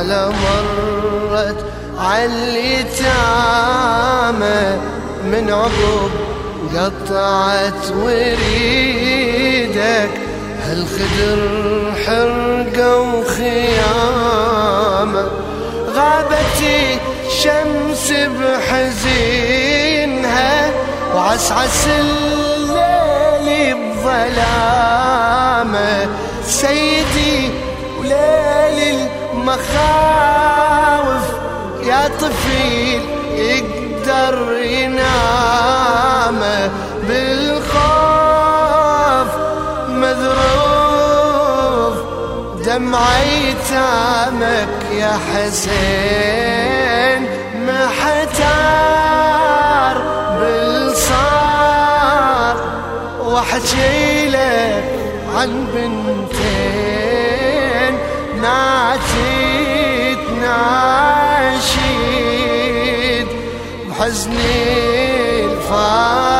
على مرت علي تعامة من عقب قطعت وريدك هالخدر حرقة وخيامة. غابتي شمس بحزينها وعسعس الليل بظلامه سيدي وليل مخاوف يا طفيل يقدر ينام بالخوف مذروف دمع يتامك يا حسين محتار بالصار. واحكي لك عن بنتين ناتي تناشيد بحزني الفاجي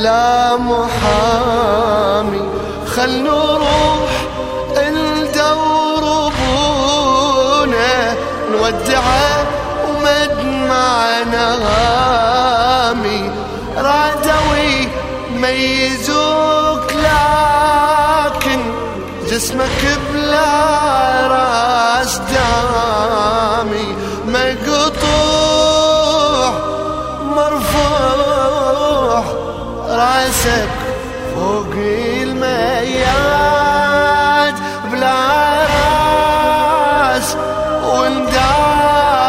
بلا محامي خل نروح الدور ابونا نودعه ومدمعنا غامي. رادوا يميزوك لكن جسمك بلا راس دامي. مقطوع مرفوع راسك فوق المياد بلا رأس ونداس.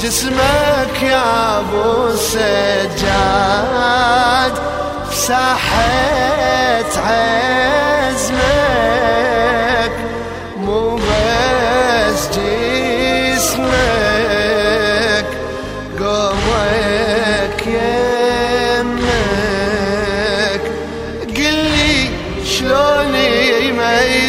جسمك يا أبو السجاد ساحة عزمك شلون يميزون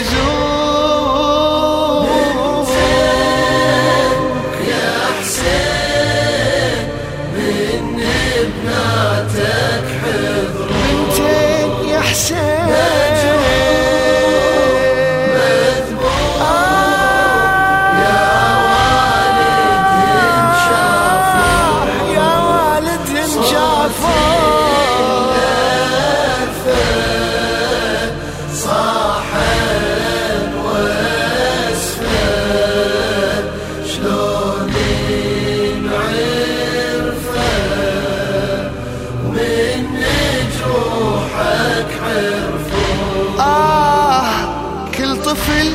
الطفل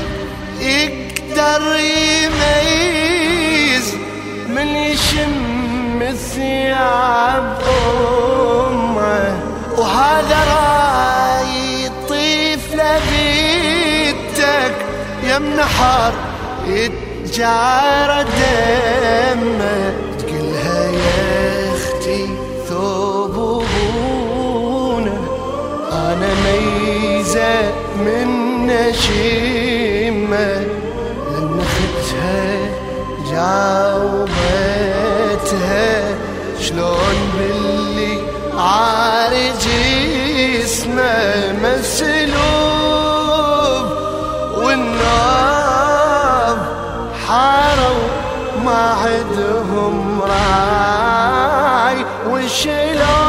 يقدر يميز من يشم الثياب أمه. وهذا رأي يطيف لبيتك ابن حار يتجارى دمه. تقلها يا أختي ثوب ابونا أنا ميزة من نشيد قاومتها شلون باللي عارج اسمه مسلوب والنار حاروا ما عندهم راي وشلون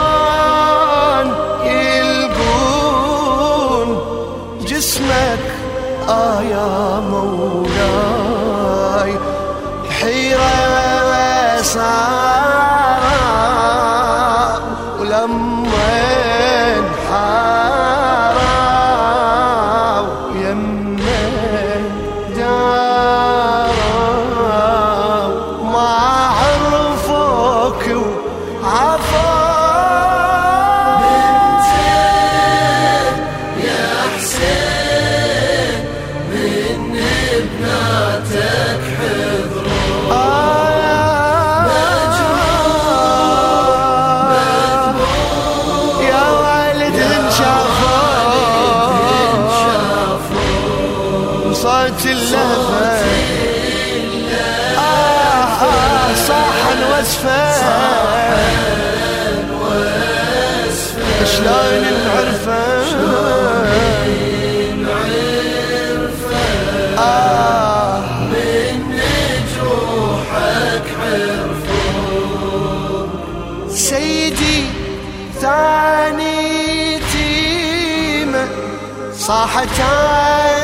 صاحت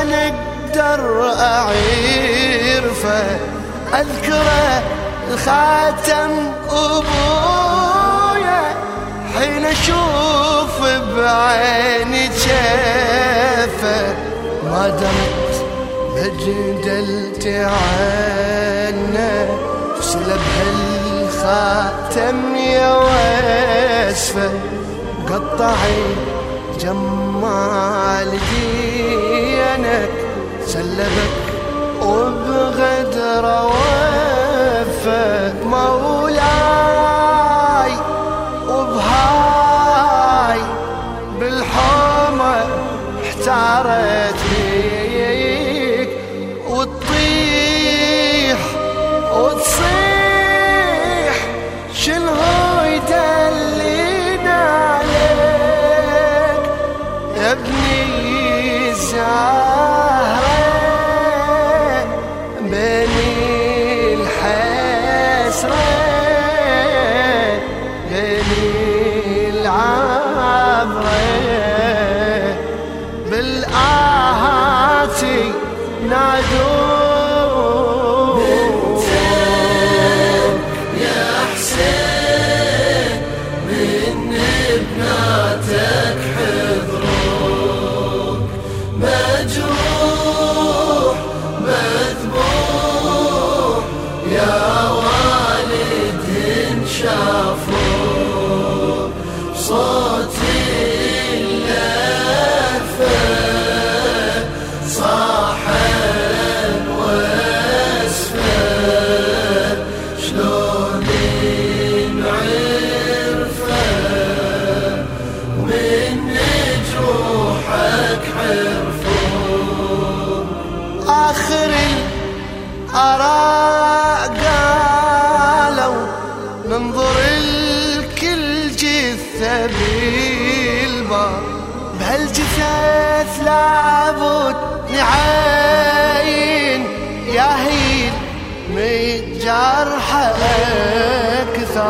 أنا أقدر اعرفه اذكره الخاتم ابويا حين أشوف بعيني شافه ما دمت بجدلت عنه سلب هالخاتم يا واسفه قطعي جمال دينك سلبك وبغدر وفه مولاي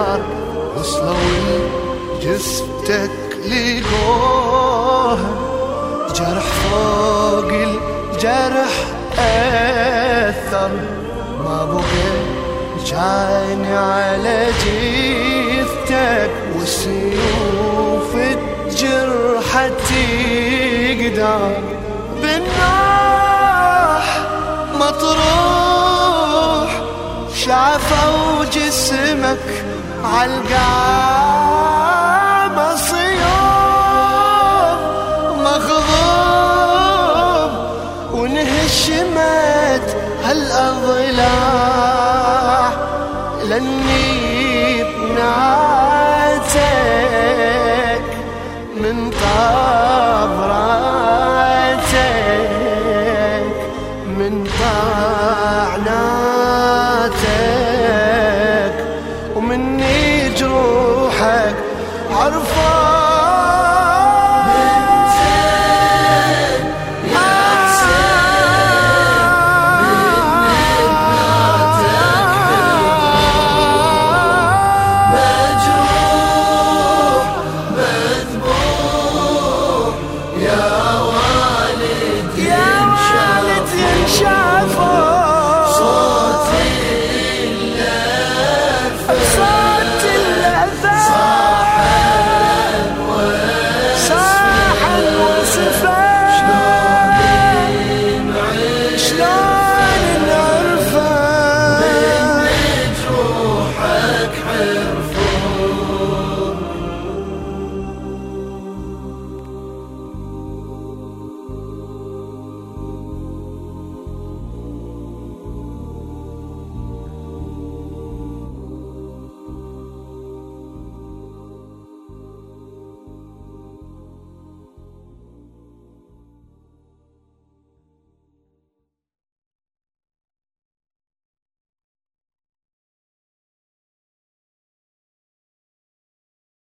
أكثر وصلوا جثتك لقوها جرح فوق الجرح أثر. ما بقى كان على جثتك والسيوف الجرحة تقدر. بالناح مطروح شافوا جسمك عالقامة صيوف مغضوب ونهشمت هالأضلاع